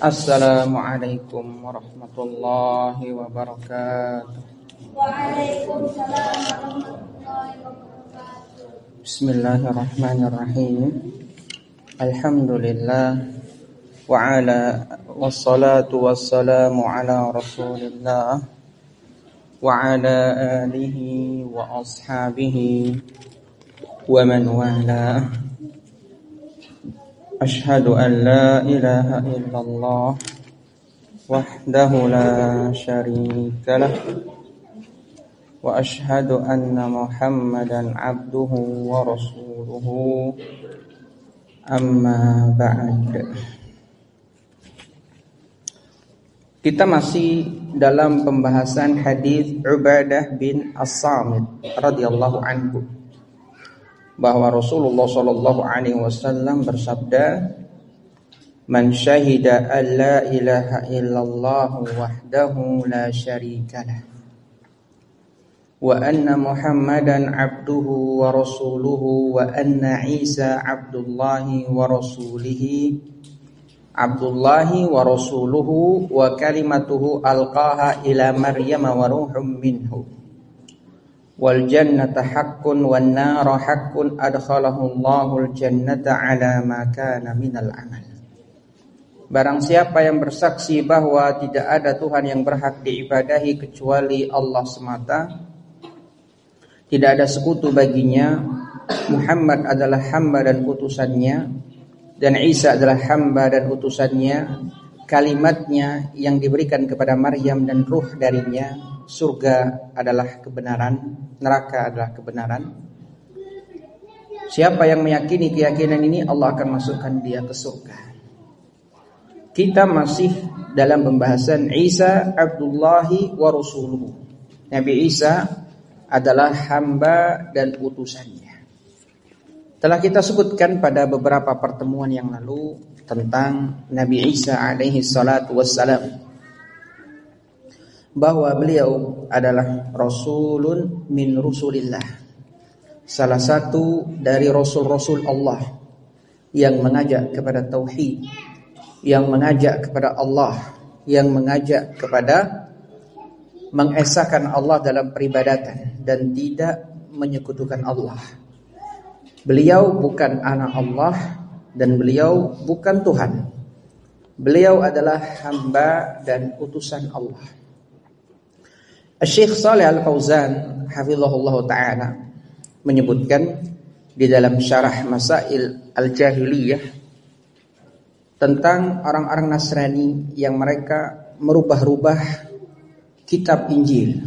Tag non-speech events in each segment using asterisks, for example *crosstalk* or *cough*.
Assalamualaikum warahmatullahi wabarakatuh. Waalaikumsalam warahmatullahi wabarakatuh. Bismillahirrahmanirrahim. Alhamdulillah wa ala wassalatu wassalamu ala Rasulillah wa ala alihi wa ashabihi wa man wala. أشهد أن لا إله إلا الله وحده لا شريك له وأشهد أن محمدا عبده ورسوله أما بعد Kita masih dalam pembahasan hadis Ubadah bin As-Samit radhiyallahu anhu bahwa Rasulullah Shallallahu Alaihi Wasallam bersabda, "Man syahida an la ilaha illallah wahdahu la syarikalah wa anna Muhammadan abduhu wa rasuluhu wa anna Isa abdullahi wa rasulihi Abdullahi wa rasuluhu wa kalimatuhu alqaha ila Maryam wa ruhum minhu." Wal jannata haqqun wan nara haqqun jannata ala ma kana minal. Barang siapa yang bersaksi bahwa tidak ada Tuhan yang berhak diibadahi kecuali Allah semata, tidak ada sekutu baginya, Muhammad adalah hamba dan utusannya, dan Isa adalah hamba dan utusannya, kalimatnya yang diberikan kepada Maryam dan ruh darinya, surga adalah kebenaran, neraka adalah kebenaran. Siapa yang meyakini keyakinan ini Allah akan masukkan dia ke surga. Kita masih dalam pembahasan Isa Abdullahi wa Rasuluhu. Nabi Isa adalah hamba dan utusannya. Telah kita sebutkan pada beberapa pertemuan yang lalu tentang Nabi Isa alaihi salatu wassalam bahwa beliau adalah rasulun min rusulillah. Salah satu dari rasul-rasul Allah yang mengajak kepada tauhid, yang mengajak kepada Allah, yang mengajak kepada mengesahkan Allah dalam peribadatan dan tidak menyekutukan Allah. Beliau bukan anak Allah dan beliau bukan Tuhan. Beliau adalah hamba dan utusan Allah. Syekh Saleh Al-Fauzan hafizahullah taala menyebutkan di dalam syarah Masail Al-Jahiliyah tentang orang-orang Nasrani yang mereka merubah-rubah kitab Injil.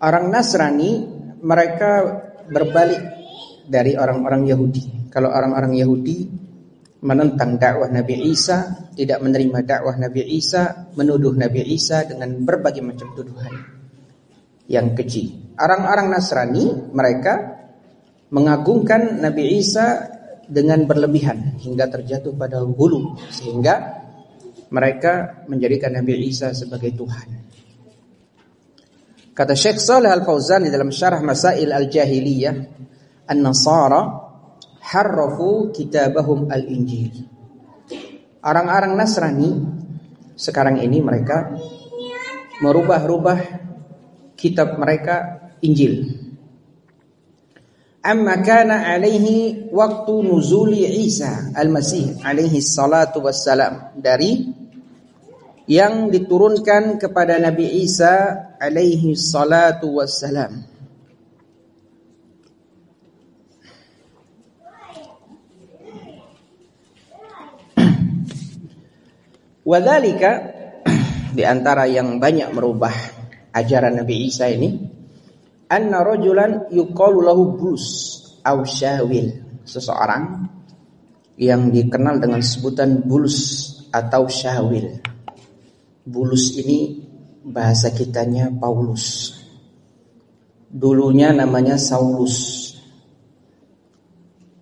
Orang Nasrani mereka berbalik dari orang-orang Yahudi. Kalau orang-orang Yahudi menentang dakwah Nabi Isa, tidak menerima dakwah Nabi Isa, menuduh Nabi Isa dengan berbagai macam tuduhan yang keji. Orang-orang Nasrani mereka mengagungkan Nabi Isa dengan berlebihan hingga terjatuh pada hulu sehingga mereka menjadikan Nabi Isa sebagai Tuhan. Kata Syekh Saleh Al-Fauzan di dalam syarah Masail Al-Jahiliyah, An-Nasara harrafu kitabahum al-Injil. Orang-orang Nasrani sekarang ini mereka merubah-rubah kitab mereka Injil. Amma kana alaihi waktu nuzuli Isa al-Masih alaihi salatu wassalam dari yang diturunkan kepada Nabi Isa alaihi salatu wassalam. Wadhalika *clears throat* di antara yang banyak merubah ajaran Nabi Isa ini anna rajulan yuqalu lahu Bulus aw Syawil seseorang yang dikenal dengan sebutan Bulus atau Syawil. Bulus ini bahasa kitanya Paulus. Dulunya namanya Saulus.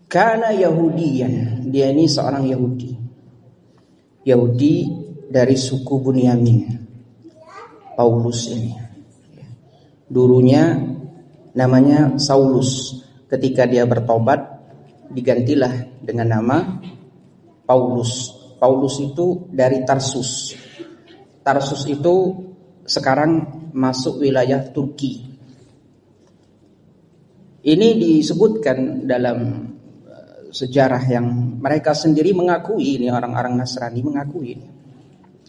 Karena Yahudian, dia ini seorang Yahudi. Yahudi dari suku Bunyamin. Paulus ini. Dulunya namanya Saulus. Ketika dia bertobat digantilah dengan nama Paulus Paulus itu dari Tarsus. Tarsus itu sekarang masuk wilayah Turki. Ini disebutkan dalam eh, sejarah yang mereka sendiri mengakui ini orang-orang Nasrani mengakui ini.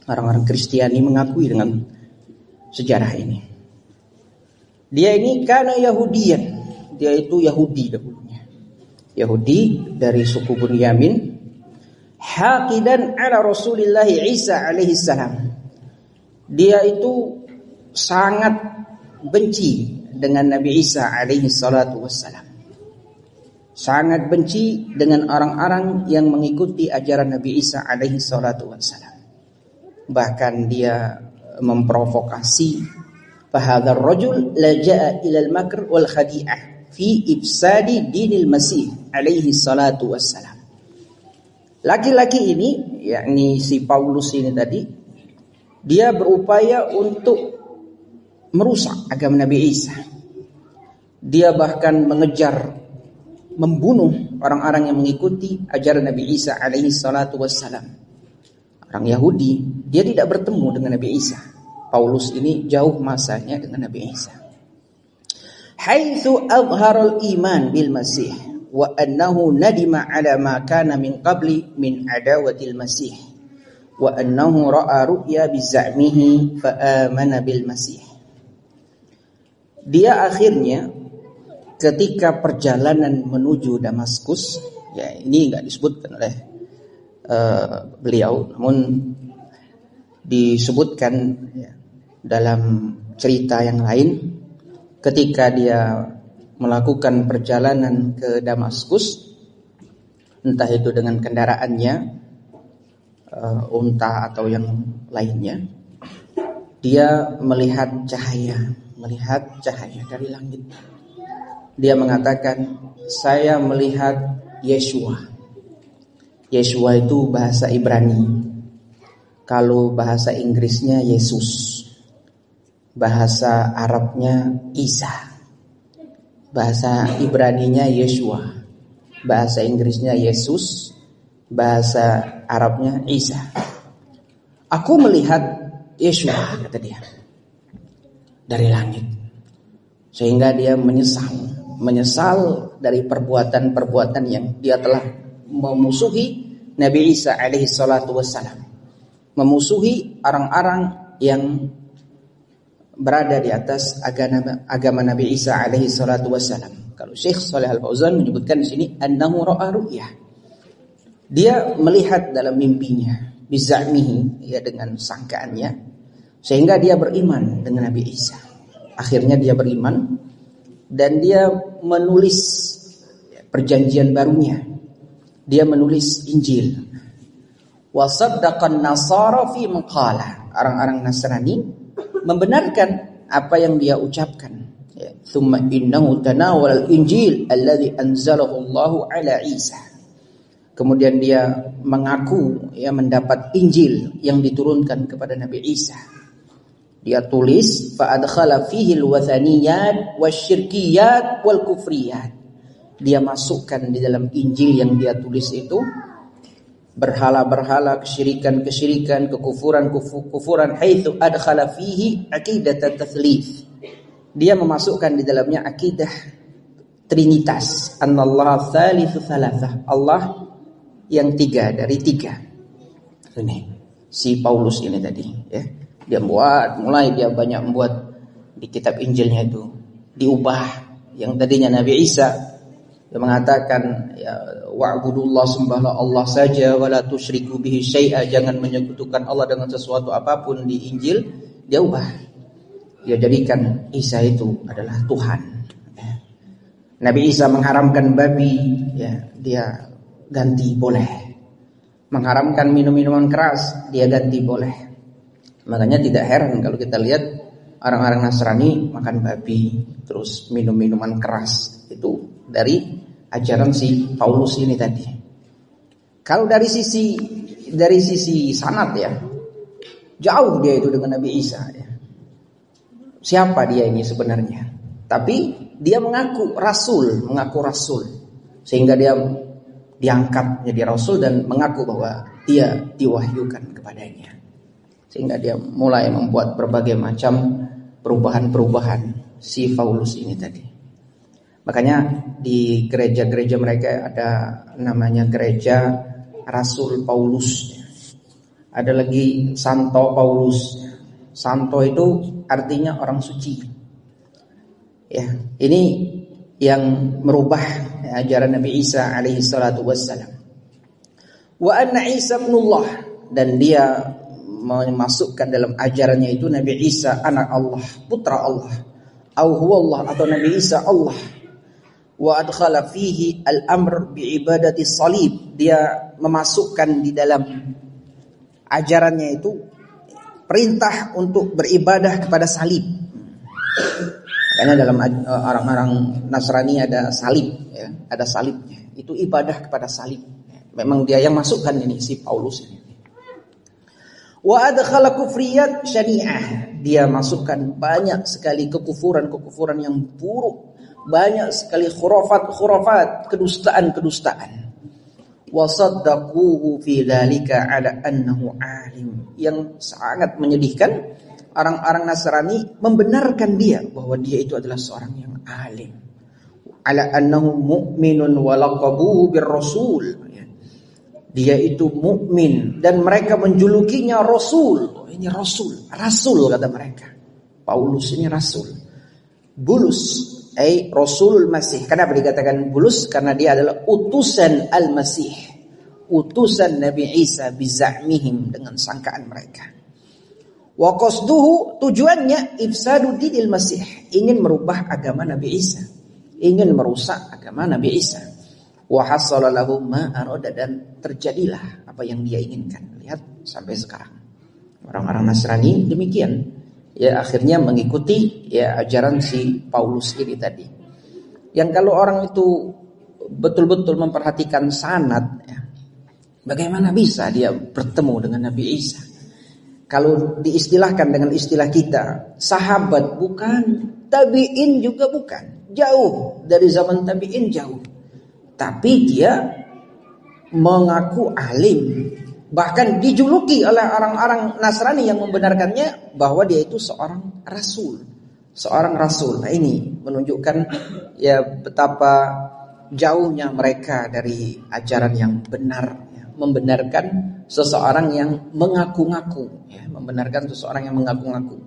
Orang-orang Kristiani mengakui dengan sejarah ini. Dia ini karena Yahudian. Dia itu Yahudi dahulunya. Yahudi dari suku Bunyamin. Haqidan ala Rasulullah Isa alaihi salam. Dia itu sangat benci dengan Nabi Isa alaihi salatu wassalam. Sangat benci dengan orang-orang yang mengikuti ajaran Nabi Isa alaihi salatu wassalam. Bahkan dia memprovokasi fahadzal rajul laja'a ila al-makr wal khadi'ah fi ifsadi dinil masih alaihi salatu wassalam. Laki-laki ini yakni si Paulus ini tadi dia berupaya untuk merusak agama Nabi Isa. Dia bahkan mengejar membunuh orang-orang yang mengikuti ajaran Nabi Isa alaihi salatu wassalam orang Yahudi, dia tidak bertemu dengan Nabi Isa. Paulus ini jauh masanya dengan Nabi Isa. Haitsu azharul iman bil Masih wa annahu nadima ala ma kana min qabli min adawatil Masih wa annahu ra'a ru'ya bizamihi fa amana bil Masih. Dia akhirnya ketika perjalanan menuju Damaskus, ya ini enggak disebutkan oleh uh, beliau, namun disebutkan ya, dalam cerita yang lain ketika dia melakukan perjalanan ke Damaskus, entah itu dengan kendaraannya, uh, unta atau yang lainnya, dia melihat cahaya, melihat cahaya dari langit. Dia mengatakan, saya melihat Yeshua. Yeshua itu bahasa Ibrani. Kalau bahasa Inggrisnya Yesus. Bahasa Arabnya Isa. Bahasa Ibraninya Yeshua. Bahasa Inggrisnya Yesus. Bahasa Arabnya Isa. Aku melihat Yeshua kata dia. Dari langit. Sehingga dia menyesal, menyesal dari perbuatan-perbuatan yang dia telah memusuhi Nabi Isa alaihi salatu wassalam. Memusuhi orang-orang yang berada di atas agama, agama Nabi Isa alaihi salatu wassalam. Kalau Syekh Saleh Al-Fauzan menyebutkan di sini annahu ra'a ru'yah. Dia melihat dalam mimpinya bizamihi ya dengan sangkaannya sehingga dia beriman dengan Nabi Isa. Akhirnya dia beriman dan dia menulis perjanjian barunya dia menulis Injil. Wasaddaqan Nasara fi maqala. Orang-orang Nasrani membenarkan apa yang dia ucapkan. Ya. Thumma innahu tanawal al-Injil alladhi anzalahu Allah ala Isa. Kemudian dia mengaku ya mendapat Injil yang diturunkan kepada Nabi Isa. Dia tulis fa adkhala fihi al-wathaniyat wasyirkiyat wal kufriyat dia masukkan di dalam Injil yang dia tulis itu berhala-berhala, kesyirikan-kesyirikan, kekufuran-kufuran haitsu adkhala fihi aqidat tatslits. Dia memasukkan di dalamnya akidah Trinitas. Anallah thalithu thalathah. Allah yang tiga dari tiga. Ini si Paulus ini tadi ya. Dia buat mulai dia banyak membuat di kitab Injilnya itu diubah yang tadinya Nabi Isa dia mengatakan ya wa'budullah sembahlah Allah saja wala tusyriku bihi syai'a. Jangan menyekutukan Allah dengan sesuatu apa pun di Injil dia ubah dia jadikan Isa itu adalah Tuhan. Nabi Isa mengharamkan babi ya dia ganti boleh. Mengharamkan minum-minuman keras dia ganti boleh. Makanya tidak heran kalau kita lihat orang-orang Nasrani makan babi terus minum minuman keras. Itu dari ajaran si Paulus ini tadi. Kalau dari sisi dari sisi sanat ya, jauh dia itu dengan Nabi Isa ya. Siapa dia ini sebenarnya? Tapi dia mengaku rasul, mengaku rasul. Sehingga dia diangkat menjadi rasul dan mengaku bahwa dia diwahyukan kepadanya. Sehingga dia mulai membuat berbagai macam perubahan-perubahan si Paulus ini tadi. Makanya di gereja-gereja mereka ada namanya gereja Rasul Paulus. Ada lagi Santo Paulus. Santo itu artinya orang suci. Ya, ini yang merubah ajaran Nabi Isa alaihi salatu wassalam. Wa anna Isa ibnullah dan dia memasukkan dalam ajarannya itu Nabi Isa anak Allah, putra Allah. Au Allah atau Nabi Isa Allah. Wa adkhala fihi al-amr bi ibadati salib. Dia memasukkan di dalam ajarannya itu perintah untuk beribadah kepada salib. Makanya dalam eh, orang-orang Nasrani ada salib, ya, ada salibnya. Itu ibadah kepada salib. Memang dia yang masukkan ini si Paulus ini. Wa adkhala kufriyat syariah. Dia masukkan banyak sekali kekufuran-kekufuran yang buruk, banyak sekali khurafat-khurafat, kedustaan-kedustaan. Wa saddaquhu fi dzalika ala annahu alim. Yang sangat menyedihkan orang-orang Nasrani membenarkan dia bahwa dia itu adalah seorang yang alim. Ala annahu mu'minun wa laqabuhu rasul. Ya. Dia itu mukmin dan mereka menjulukinya rasul. Oh, ini rasul, rasul kata mereka. Paulus ini rasul. Bulus ay rasulul masih. Kenapa dikatakan bulus? Karena dia adalah utusan al-masih. Utusan Nabi Isa bizahmihim dengan sangkaan mereka. Wa qasduhu tujuannya ifsadu dinil Masih, ingin merubah agama Nabi Isa, ingin merusak agama Nabi Isa. Wa hasala dan terjadilah apa yang dia inginkan. Lihat sampai sekarang. Orang-orang Nasrani demikian. Ya akhirnya mengikuti ya ajaran si Paulus ini tadi. Yang kalau orang itu betul-betul memperhatikan sanad ya, bagaimana bisa dia bertemu dengan Nabi Isa? Kalau diistilahkan dengan istilah kita, sahabat bukan, tabi'in juga bukan. Jauh dari zaman tabi'in jauh. Tapi dia mengaku alim. Bahkan dijuluki oleh orang-orang Nasrani yang membenarkannya bahwa dia itu seorang rasul. Seorang rasul. Nah ini menunjukkan ya betapa jauhnya mereka dari ajaran yang benar membenarkan seseorang yang mengaku-ngaku, ya, membenarkan seseorang yang mengaku-ngaku.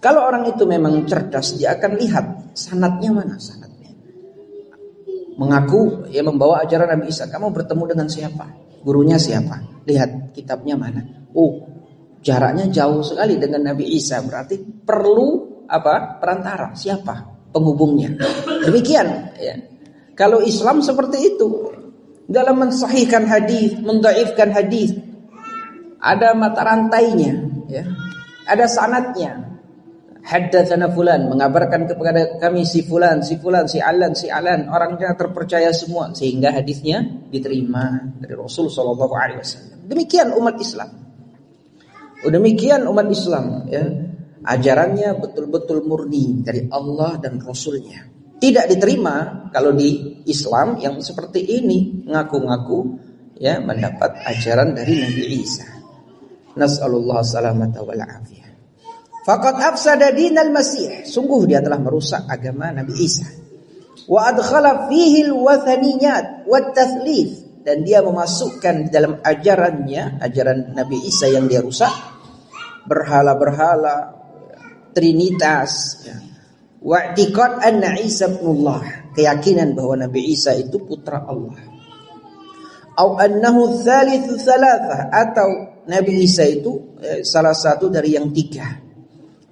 Kalau orang itu memang cerdas, dia akan lihat sanatnya mana sanatnya. Mengaku ya membawa ajaran Nabi Isa. Kamu bertemu dengan siapa? Gurunya siapa? Lihat kitabnya mana. Oh, jaraknya jauh sekali dengan Nabi Isa. Berarti perlu apa? Perantara. Siapa? Penghubungnya. Demikian. Ya. Kalau Islam seperti itu, dalam mensahihkan hadis, mendaifkan hadis. Ada mata rantainya, ya. Ada sanatnya. Haddatsana fulan mengabarkan kepada kami si fulan, si fulan, si alan, si alan, orangnya terpercaya semua sehingga hadisnya diterima dari Rasul sallallahu alaihi wasallam. Demikian umat Islam. Oh, demikian umat Islam ya. Ajarannya betul-betul murni dari Allah dan Rasulnya. Tidak diterima kalau di Islam yang seperti ini ngaku-ngaku ya mendapat ajaran dari Nabi Isa. Nas'alullah salamata wal afiyah. Faqad afsada dinal Masih. Sungguh dia telah merusak agama Nabi Isa. Wa adkhala fihi al-wathaniyat wat tathlith dan dia memasukkan di dalam ajarannya ajaran Nabi Isa yang dia rusak berhala-berhala trinitas ya Wa'tiqad anna Isa ibnullah. Keyakinan bahwa Nabi Isa itu putra Allah. Au annahu thalithu thalathah. Atau Nabi Isa itu eh, salah satu dari yang tiga.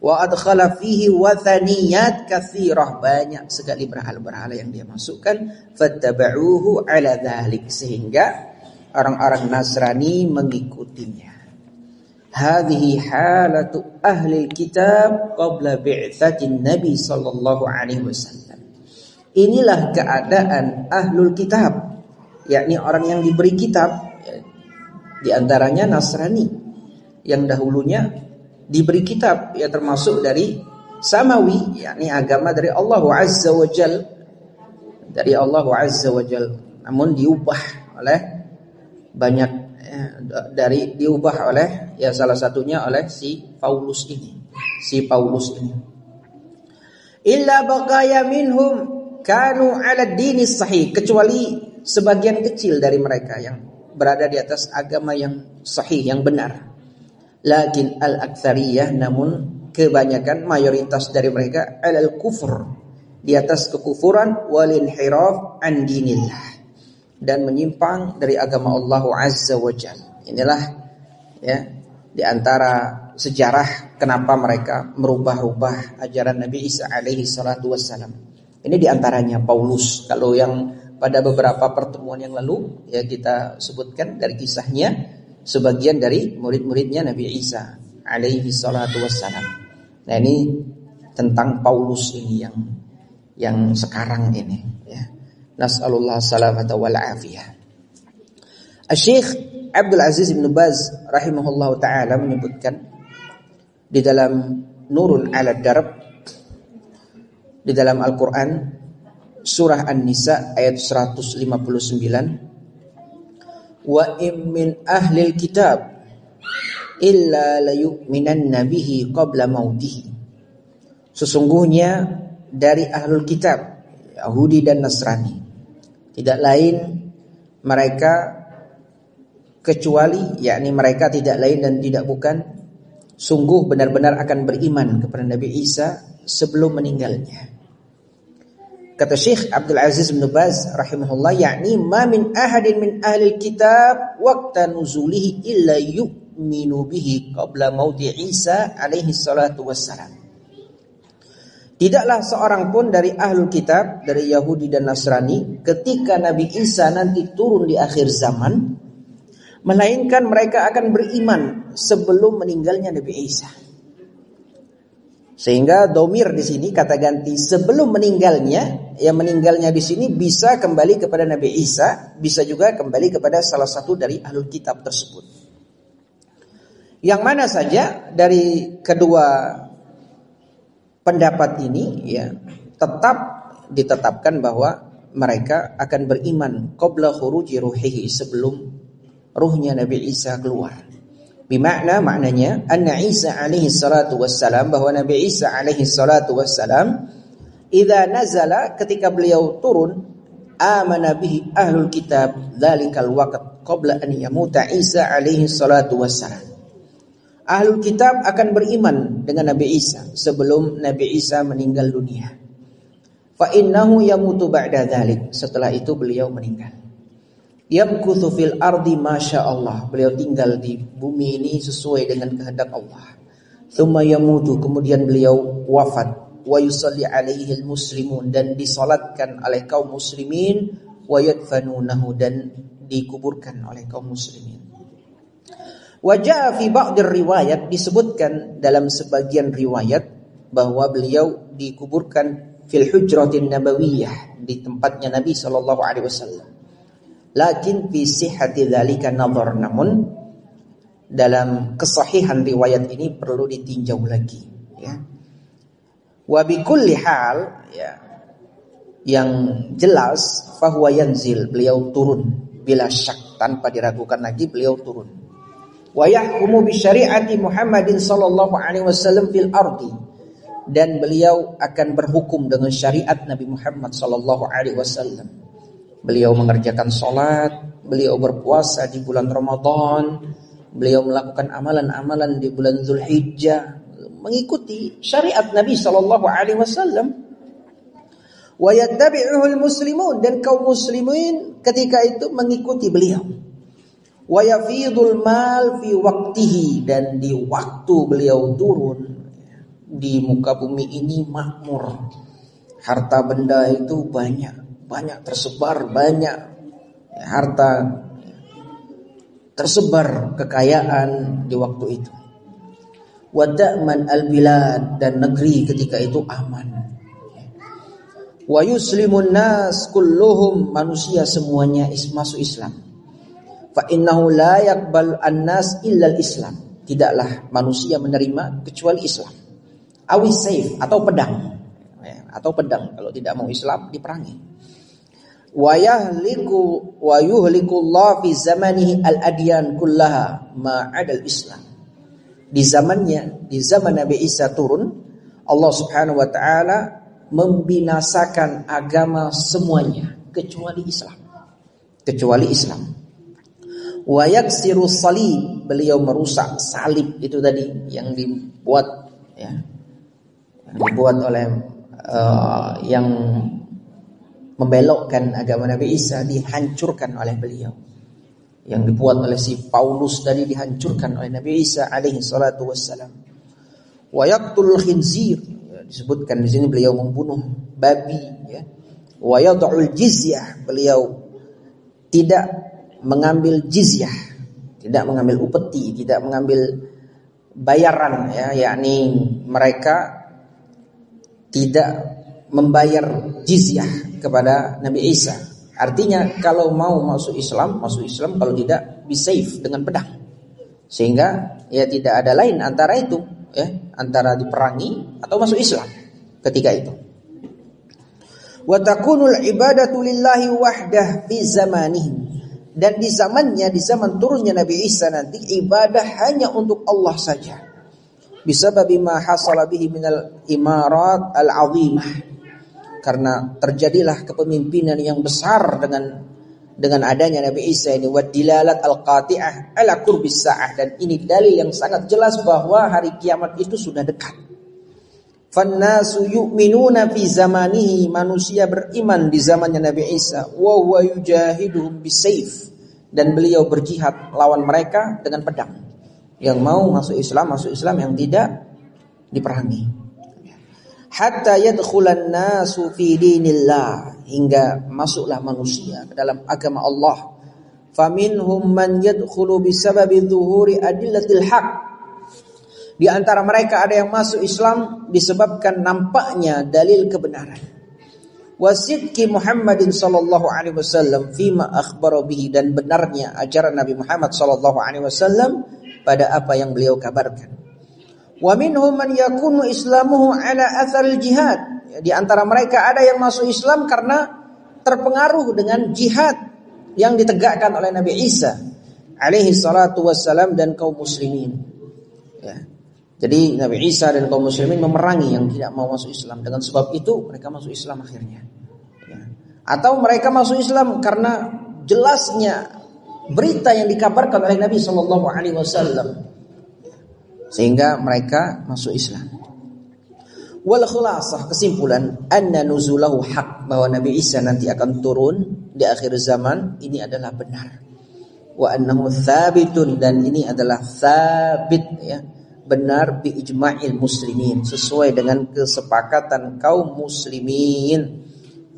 Wa adkhala fihi wathaniyat kathirah. Banyak sekali berhala-berhala yang dia masukkan. Fattaba'uhu ala dhalik. Sehingga orang-orang Nasrani mengikutinya. Hadhihi halatu ahli kitab qabla bi'tsatin Nabi sallallahu alaihi wasallam. Inilah keadaan ahlul kitab, yakni orang yang diberi kitab, ya, di antaranya Nasrani yang dahulunya diberi kitab, ya termasuk dari samawi, yakni agama dari Allah Azza wa Jal, dari Allah Azza wa Jal, namun diubah oleh banyak eh, dari diubah oleh ya salah satunya oleh si Paulus ini. Si Paulus ini. Illa baqaya minhum kanu ala dini sahih. Kecuali sebagian kecil dari mereka yang berada di atas agama yang sahih yang benar lakin al aktsariyah namun kebanyakan mayoritas dari mereka alal kufur di atas kekufuran walin hiraf an dinillah dan menyimpang dari agama Allah Azza wa Jal. Inilah ya di antara sejarah kenapa mereka merubah-rubah ajaran Nabi Isa alaihi salatu wassalam. Ini di antaranya Paulus. Kalau yang pada beberapa pertemuan yang lalu ya kita sebutkan dari kisahnya sebagian dari murid-muridnya Nabi Isa alaihi salatu wassalam. Nah ini tentang Paulus ini yang yang sekarang ini ya. Nas'alullah salamata wal afiyah. Syekh Abdul Aziz bin Baz rahimahullah taala menyebutkan di dalam Nurun ala Darab di dalam Al-Qur'an surah An-Nisa ayat 159 wa im min ahlil kitab illa layu'minanna bihi qabla mautihi. Sesungguhnya dari ahlul kitab Yahudi dan Nasrani tidak lain mereka kecuali yakni mereka tidak lain dan tidak bukan sungguh benar-benar akan beriman kepada Nabi Isa sebelum meninggalnya. Kata Syekh Abdul Aziz bin Baz rahimahullah yakni ma min ahadin min ahli kitab waqta nuzulihi illa yu yu'minu bihi qabla mauti Isa alaihi salatu wassalam. Tidaklah seorang pun dari ahlul kitab, dari Yahudi dan Nasrani, ketika Nabi Isa nanti turun di akhir zaman, melainkan mereka akan beriman sebelum meninggalnya Nabi Isa. Sehingga domir di sini kata ganti sebelum meninggalnya, yang meninggalnya di sini bisa kembali kepada Nabi Isa, bisa juga kembali kepada salah satu dari ahlul kitab tersebut. Yang mana saja dari kedua pendapat ini ya tetap ditetapkan bahwa mereka akan beriman qabla khuruji ruhihi sebelum ruhnya Nabi Isa keluar. Bimakna maknanya anna Isa alaihi salatu wassalam bahwa Nabi Isa alaihi salatu wassalam idza nazala ketika beliau turun amana bihi ahlul kitab dzalikal waqt qabla an yamuta Isa alaihi salatu wassalam. Ahlul kitab akan beriman dengan Nabi Isa sebelum Nabi Isa meninggal dunia. Fa innahu yamutu ba'da dzalik. Setelah itu beliau meninggal. Yamkuthu fil ardi masya Allah. Beliau tinggal di bumi ini sesuai dengan kehendak Allah. Thumma yamutu. Kemudian beliau wafat. Wa yusalli alaihi muslimun. Dan disolatkan oleh kaum muslimin. Wa yadfanunahu. Dan dikuburkan oleh kaum muslimin. Wajah fi ba'dir riwayat disebutkan dalam sebagian riwayat bahwa beliau dikuburkan fil hujratin nabawiyah di tempatnya Nabi sallallahu alaihi wasallam. Lakin fi sihhati dzalika nadhar namun dalam kesahihan riwayat ini perlu ditinjau lagi ya. Wa hal ya yang jelas fahuwa yanzil beliau turun bila syak tanpa diragukan lagi beliau turun wa yahkumu bi Muhammadin sallallahu alaihi wasallam fil ardi dan beliau akan berhukum dengan syariat Nabi Muhammad sallallahu alaihi wasallam. Beliau mengerjakan salat, beliau berpuasa di bulan Ramadan, beliau melakukan amalan-amalan di bulan Zulhijjah, mengikuti syariat Nabi sallallahu alaihi wasallam. Muslimun dan kaum muslimin ketika itu mengikuti beliau. Wa yafidul mal fi waktihi dan di waktu beliau turun di muka bumi ini makmur. Harta benda itu banyak banyak tersebar banyak harta tersebar kekayaan di waktu itu. Wada'man al-bilad dan negeri ketika itu aman. Wa yuslimun nas kulluhum manusia semuanya masuk Islam. Fa innahu la yaqbal annas illa islam. Tidaklah manusia menerima kecuali Islam. Awi saif atau pedang. Ya, atau pedang. Kalau tidak mau Islam diperangi wa yahliku wa yuhliku Allah fi zamanihi al-adyan kullaha ma Islam. Di zamannya, di zaman Nabi Isa turun, Allah Subhanahu wa taala membinasakan agama semuanya kecuali Islam. Kecuali Islam. Wa yaksiru salib, beliau merusak salib itu tadi yang dibuat ya. Yang dibuat oleh uh, yang membelokkan agama Nabi Isa dihancurkan oleh beliau. Yang dibuat oleh si Paulus tadi dihancurkan oleh Nabi Isa alaihi salatu wassalam. Wa yaqtul khinzir ya, disebutkan di sini beliau membunuh babi ya. Wa yad'ul jizyah beliau tidak mengambil jizyah, tidak mengambil upeti, tidak mengambil bayaran ya, yakni mereka tidak membayar jizyah kepada Nabi Isa. Artinya kalau mau masuk Islam, masuk Islam kalau tidak be dengan pedang. Sehingga ya tidak ada lain antara itu ya, antara diperangi atau masuk Islam ketika itu. Wa takunul ibadatu lillahi wahdah fi zamanihim. Dan di zamannya, di zaman turunnya Nabi Isa nanti ibadah hanya untuk Allah saja. Bisa ma hasala bihi minal imarat al-azimah karena terjadilah kepemimpinan yang besar dengan dengan adanya Nabi Isa ini. Wadilalat al-qati'ah ala qurbis sa'ah. Dan ini dalil yang sangat jelas bahwa hari kiamat itu sudah dekat. Fannasu yu'minuna fi zamanihi. Manusia beriman di zamannya Nabi Isa. Wa huwa yujahiduhum bisayf. Dan beliau berjihad lawan mereka dengan pedang. Yang mau masuk Islam masuk Islam. Yang tidak diperangi hatta yadkhulan nasu fi dinillah hingga masuklah manusia ke dalam agama Allah. Faminhum man yadkhulu bisababi dhuhuri adillatil haq. Di antara mereka ada yang masuk Islam disebabkan nampaknya dalil kebenaran. Wasidki Muhammadin sallallahu alaihi wasallam fima akhbara bihi dan benarnya ajaran Nabi Muhammad sallallahu alaihi wasallam pada apa yang beliau kabarkan. Wa minhum man yakunu islamuhu ala atharil jihad. Di antara mereka ada yang masuk Islam karena terpengaruh dengan jihad yang ditegakkan oleh Nabi Isa alaihi salatu wassalam dan kaum muslimin. Ya. Jadi Nabi Isa dan kaum muslimin memerangi yang tidak mau masuk Islam. Dengan sebab itu mereka masuk Islam akhirnya. Ya. Atau mereka masuk Islam karena jelasnya berita yang dikabarkan oleh Nabi Shallallahu Alaihi Wasallam sehingga mereka masuk Islam. Wal khulasah kesimpulan anna nuzulahu hak bahwa Nabi Isa nanti akan turun di akhir zaman ini adalah benar. Wa annahu thabitun dan ini adalah thabit ya benar bi ijma'il muslimin sesuai dengan kesepakatan kaum muslimin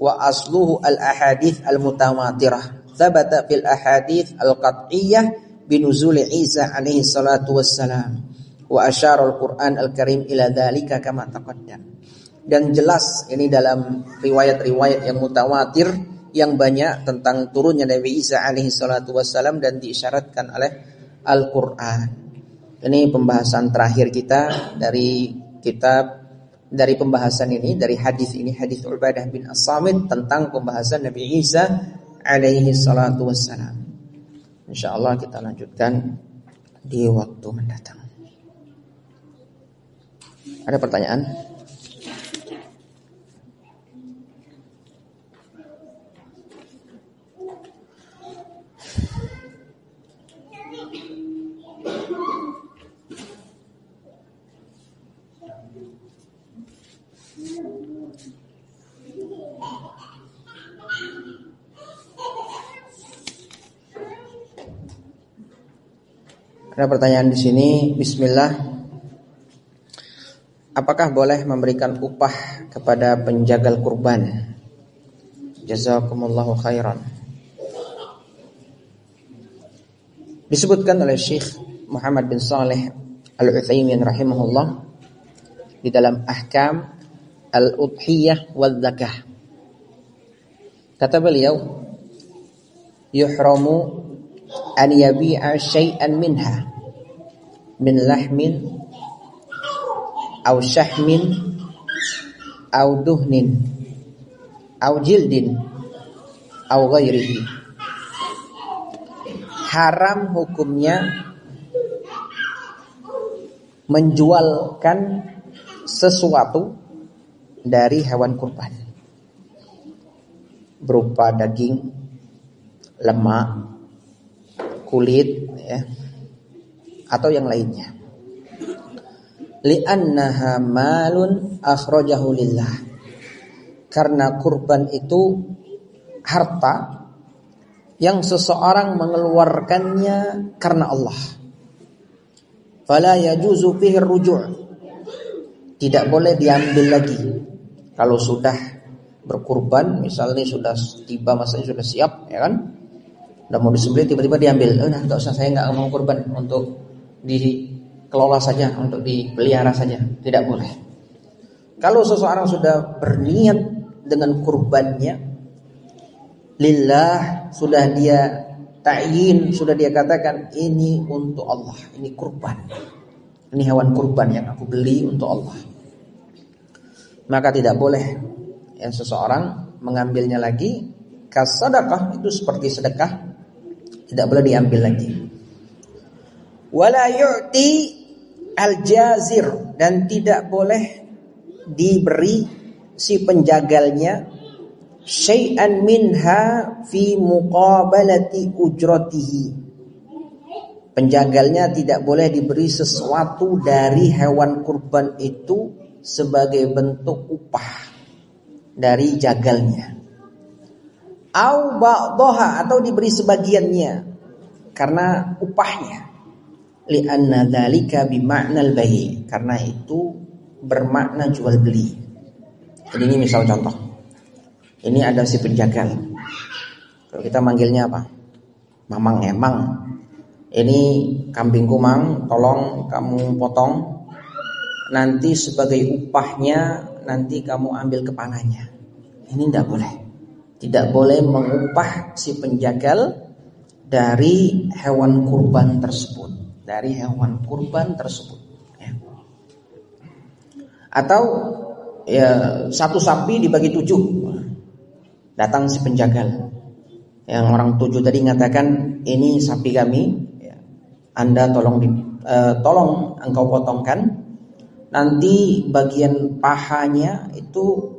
wa asluhu al ahadith al mutawatirah thabata fil ahadith al qat'iyyah binuzul Isa alaihi salatu wassalam wa asyarul Quran al-Karim ila dzalika kama taqaddam. Dan jelas ini dalam riwayat-riwayat yang mutawatir yang banyak tentang turunnya Nabi Isa alaihi salatu wassalam dan diisyaratkan oleh Al-Qur'an. Ini pembahasan terakhir kita dari kitab dari pembahasan ini dari hadis ini hadis Ubadah bin As-Samit tentang pembahasan Nabi Isa alaihi salatu wassalam. Insyaallah kita lanjutkan di waktu mendatang. Ada pertanyaan? Ada pertanyaan di sini. Bismillah. Apakah boleh memberikan upah kepada penjagal kurban? Jazakumullahu khairan. Disebutkan oleh Syekh Muhammad bin Saleh Al-Utsaimin rahimahullah di dalam Ahkam Al-Udhiyah wal Zakah. Kata beliau, yuhramu an yabi'a syai'an minha min lahmin au syahmin au duhnin au jildin au ghairihi. Haram hukumnya menjualkan sesuatu dari hewan kurban berupa daging, lemak, kulit ya atau yang lainnya. Li'annaha malun akhrajahu lillah. Karena kurban itu harta yang seseorang mengeluarkannya karena Allah. Fala yajuzu fihi ruju'. Tidak boleh diambil lagi. Kalau sudah berkurban, misalnya sudah tiba masanya sudah siap, ya kan? Udah mau disembelih tiba-tiba diambil. Oh, nah, enggak usah saya enggak mau kurban untuk dikelola saja, untuk dipelihara saja. Tidak boleh. Kalau seseorang sudah berniat dengan kurbannya lillah sudah dia ta'yin sudah dia katakan ini untuk Allah, ini kurban. Ini hewan kurban yang aku beli untuk Allah. Maka tidak boleh yang seseorang mengambilnya lagi kasadakah itu seperti sedekah tidak boleh diambil lagi. Wala al-jazir dan tidak boleh diberi si penjagalnya syai'an minha fi muqabalati ujratihi. Penjagalnya tidak boleh diberi sesuatu dari hewan kurban itu sebagai bentuk upah dari jagalnya. Au ba'daha atau diberi sebagiannya karena upahnya. Li'anna dzalika bima'nal bai karena itu bermakna jual beli. Jadi ini misal contoh. Ini ada si penjagal. Kalau kita manggilnya apa? Mamang emang. Ini kambing kumang, tolong kamu potong. Nanti sebagai upahnya nanti kamu ambil kepalanya. Ini tidak boleh. Tidak boleh mengupah si penjagal dari hewan kurban tersebut. Dari hewan kurban tersebut. Ya. Atau ya satu sapi dibagi tujuh. Datang si penjagal. Yang orang tujuh tadi mengatakan ini sapi kami. Ya. Anda tolong di, uh, tolong engkau potongkan. Nanti bagian pahanya itu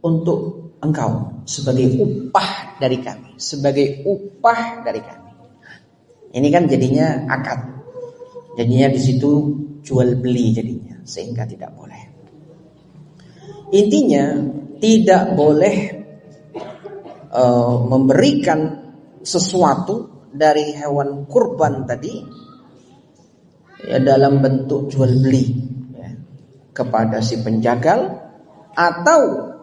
untuk engkau sebagai upah dari kami, sebagai upah dari kami. Ini kan jadinya akad. Jadinya di situ jual beli jadinya sehingga tidak boleh. Intinya tidak boleh uh, memberikan sesuatu dari hewan kurban tadi ya dalam bentuk jual beli ya, kepada si penjagal atau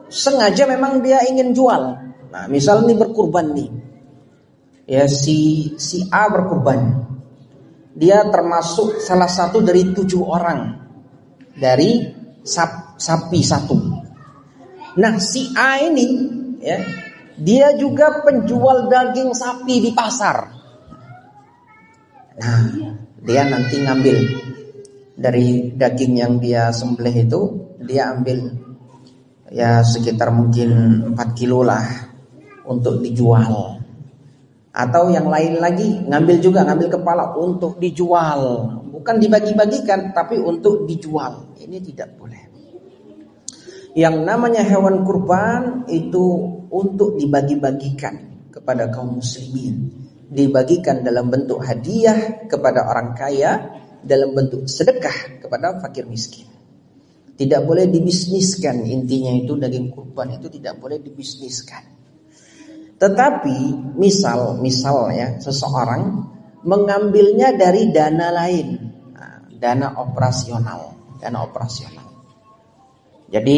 sengaja memang dia ingin jual. Nah, misal ini berkurban nih. Ya si si A berkurban. Dia termasuk salah satu dari tujuh orang dari sap, sapi satu. Nah, si A ini ya, dia juga penjual daging sapi di pasar. Nah, dia nanti ngambil dari daging yang dia sembelih itu, dia ambil ya sekitar mungkin 4 kilo lah untuk dijual. Atau yang lain lagi ngambil juga ngambil kepala untuk dijual, bukan dibagi-bagikan tapi untuk dijual. Ini tidak boleh. Yang namanya hewan kurban itu untuk dibagi-bagikan kepada kaum muslimin, dibagikan dalam bentuk hadiah kepada orang kaya, dalam bentuk sedekah kepada fakir miskin. Tidak boleh dibisniskan intinya itu daging kurban itu tidak boleh dibisniskan. Tetapi misal misalnya seseorang mengambilnya dari dana lain, nah, dana operasional, dana operasional. Jadi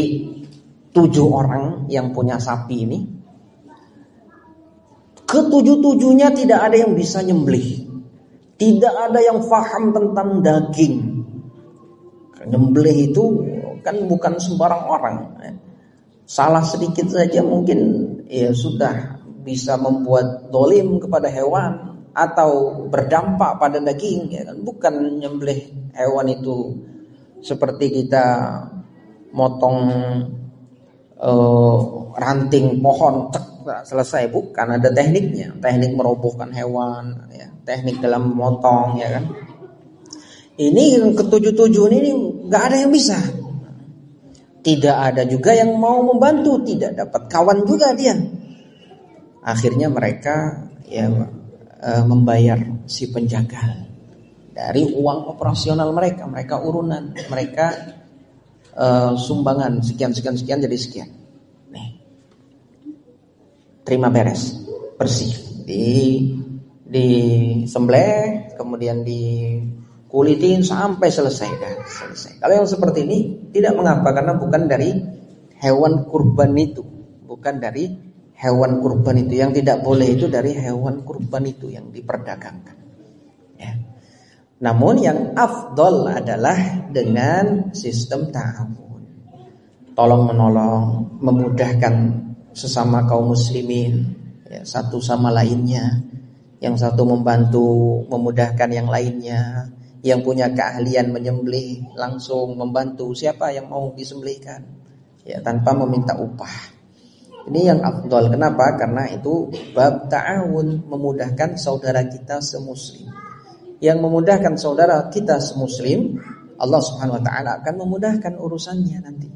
tujuh orang yang punya sapi ini, ketujuh-tujuhnya tidak ada yang bisa nyembelih, tidak ada yang faham tentang daging. Nyembelih itu kan bukan sembarang orang. Salah sedikit saja mungkin ya sudah bisa membuat dolim kepada hewan atau berdampak pada daging ya kan? Bukan nyembelih hewan itu seperti kita motong uh, ranting pohon cek selesai. Bukan ada tekniknya. Teknik merobohkan hewan ya. Teknik dalam memotong ya kan? Ini yang ketujuh-tujuh ini nggak ada yang bisa. Tidak ada juga yang mau membantu tidak dapat kawan juga dia akhirnya mereka ya eh, membayar si penjaga dari uang operasional mereka mereka urunan mereka uh, sumbangan sekian sekian sekian jadi sekian terima beres, bersih. Di di sembelih, kemudian di kulitin sampai selesai dah, selesai. Kalau yang seperti ini tidak mengapa karena bukan dari hewan kurban itu, bukan dari hewan kurban itu yang tidak boleh itu dari hewan kurban itu yang diperdagangkan. Ya. Namun yang afdol adalah dengan sistem ta'awun. Tolong menolong, memudahkan sesama kaum muslimin ya, satu sama lainnya yang satu membantu memudahkan yang lainnya yang punya keahlian menyembelih langsung membantu siapa yang mau disembelihkan ya tanpa meminta upah ini yang afdol kenapa karena itu bab ta'awun memudahkan saudara kita semuslim yang memudahkan saudara kita semuslim Allah Subhanahu wa taala akan memudahkan urusannya nanti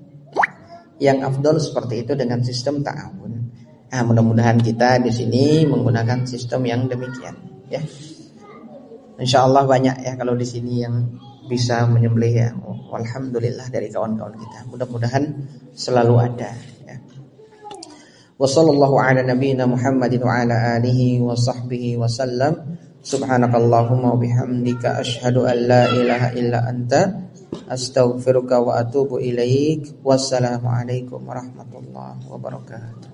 yang afdol seperti itu dengan sistem ta'awun. Nah, mudah-mudahan kita di sini menggunakan sistem yang demikian, ya. Insya Allah banyak ya kalau di sini yang bisa menyembelih ya. Alhamdulillah dari kawan-kawan kita. Mudah-mudahan selalu ada. Ya. Wassallallahu ala nabiyyina Muhammadin wa ala alihi wa sahbihi wa sallam. Subhanakallahumma wa bihamdika asyhadu an la ilaha illa anta astaghfiruka wa atubu ilaik wassalamu alaikum warahmatullahi wabarakatuh